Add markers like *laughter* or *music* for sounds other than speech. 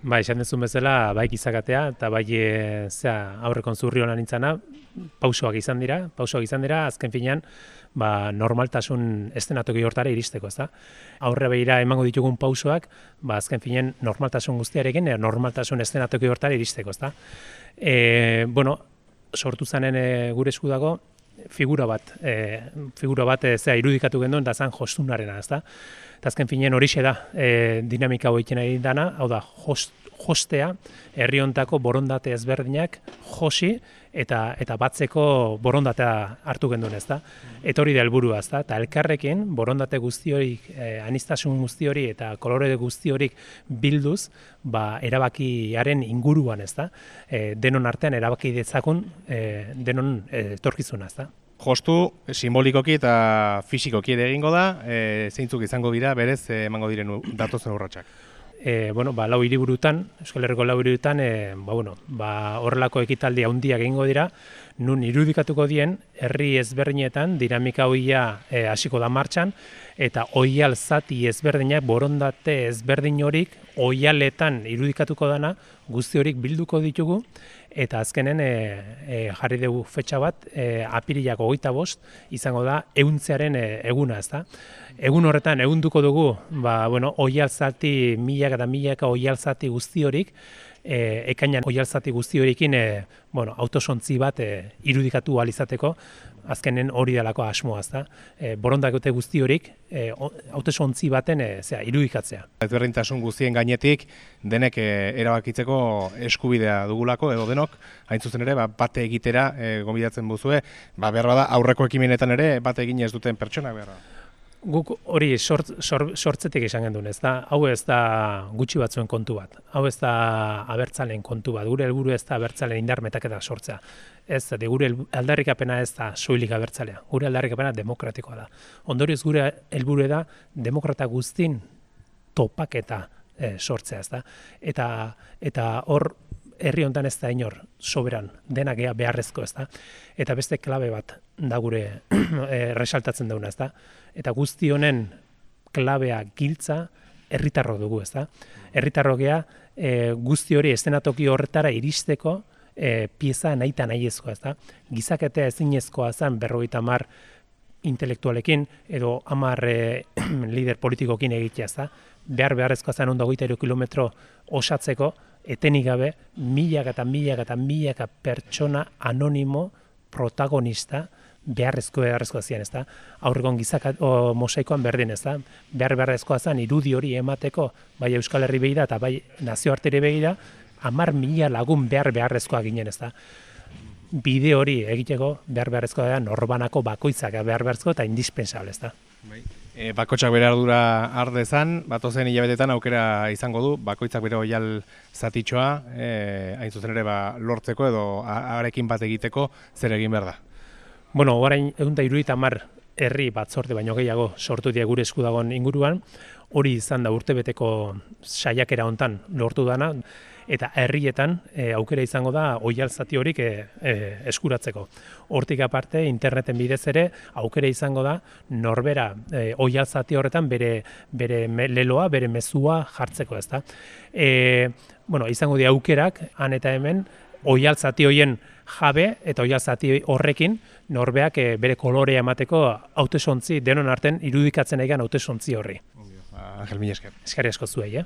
Ba, esan dezun bezala, bai gizakatea eta bai e, zea, aurrekon zurri honan nintzana, pausoak izan dira, pausoak izan dira, azken finean, ba, normaltasun estenatoki hortara iristeko, ezta? Aurre behira emango ditugun pausoak, ba, azken finean, normaltasun guztiarekin, e, normaltasun estenatoki hortara iristeko, ezta? E, bueno, sortu zanen e, gure esku dago, figura bat, e, figura bat e, zea irudikatu genduen, da zan jostunarena, ezta? Eta azken finean horixe da, e, dinamika hori nahi dana, hau da, host, hostea, herri hontako borondate ezberdinak josi eta eta batzeko borondatea hartu genduen, ezta? Eta hori da helburua, ezta? Ta elkarrekin borondate guzti hori, e, anistasun guzti hori eta kolore guzti hori bilduz, ba erabakiaren inguruan, ezta? E, denon artean erabaki dezakun e, denon etorkizuna, ezta? Jostu simbolikoki eta fisikoki ere egingo da, e, zeintzuk izango dira berez emango diren datozen urratsak. E, bueno, ba, lau hiriburutan, Euskal Herriko lau hiriburutan, e, ba, bueno, ba, horrelako ekitaldi handiak egingo dira, nun irudikatuko dien herri ezberdinetan dinamika hoia e, hasiko da martxan eta oial zati ezberdinak borondate ezberdin horik oialetan irudikatuko dana guzti horik bilduko ditugu eta azkenen e, e, jarri dugu fetxa bat e, apirilako goita bost izango da euntzearen e, eguna ez da. Egun horretan egunduko dugu ba, bueno, oial zati milak eta milaka oial zati guzti horik e, ekainan oialzati guzti horikin e, bueno, autosontzi bat e, irudikatu alizateko, azkenen hori dalako asmoaz da. E, borondakote guzti horik e, autosontzi baten e, zera, irudikatzea. Ezberdintasun guztien gainetik denek e, erabakitzeko eskubidea dugulako edo denok, hain zuzen ere, ba, bate egitera e, gombidatzen buzue, ba, behar da aurreko ekimenetan ere bate egin ez duten pertsona behar da guk hori sort, sort, sortzetik esan gendun, ez da, hau ez da gutxi batzuen kontu bat, hau ez da abertzalen kontu bat, gure helburu ez da abertzalen indar metaketa sortzea. Ez, de gure aldarrikapena ez da soilik abertzalea, gure aldarrikapena demokratikoa da. Ondorioz gure helburu da demokrata guztin topaketa e, sortzea, ez da. Eta, eta hor herri hontan ez da inor soberan dena gea beharrezko ez da. Eta beste klabe bat da gure *clears throat* e, resaltatzen dauna ez da. Eta guzti honen klabea giltza herritarro dugu ez da. Herritarro gea e, guzti hori estenatoki horretara iristeko e, pieza nahi eta nahi ezkoa ez da. Gizaketea ezinezkoa zen berrogeita mar intelektualekin edo hamar e, *clears throat* lider politikokin egitea ez da. Behar beharrezkoa zen ondo kilometro osatzeko, etenik gabe, milak eta milak eta milak pertsona anonimo protagonista beharrezko beharrezkoa zian, ezta? Aurregon gizaka o, mosaikoan berdin, ezta? Behar beharrezkoa zen irudi hori emateko, bai Euskal Herri begira eta bai nazioartere begira, hamar mila lagun behar beharrezkoa ginen, ezta? Bide hori egiteko behar beharrezkoa da norbanako bakoitzak behar beharrezkoa eta indispensable, ezta? Bai. E, bakotxak bere ardura ardezan, batozen hilabetetan aukera izango du, bakoitzak bere oial zatitxoa, e, hain zuzen ere ba, lortzeko edo arekin bat egiteko zer egin behar da. Bueno, orain egun da iruita mar herri batzorde baino gehiago sortu die gure eskudagon inguruan, hori izan da urtebeteko saiakera hontan lortu dana, eta herrietan e, aukera izango da oial zati horik e, e, eskuratzeko. Hortik aparte, interneten bidez ere, aukera izango da norbera e, oial zati horretan bere, bere leloa, bere mezua jartzeko ez da. E, bueno, izango di aukerak, han eta hemen, oial zati hoien jabe eta oial zati horrekin norbeak e, bere kolorea emateko hautesontzi denon arten irudikatzen egan hautesontzi horri. Angel Minesker. Eskari asko zuei, eh?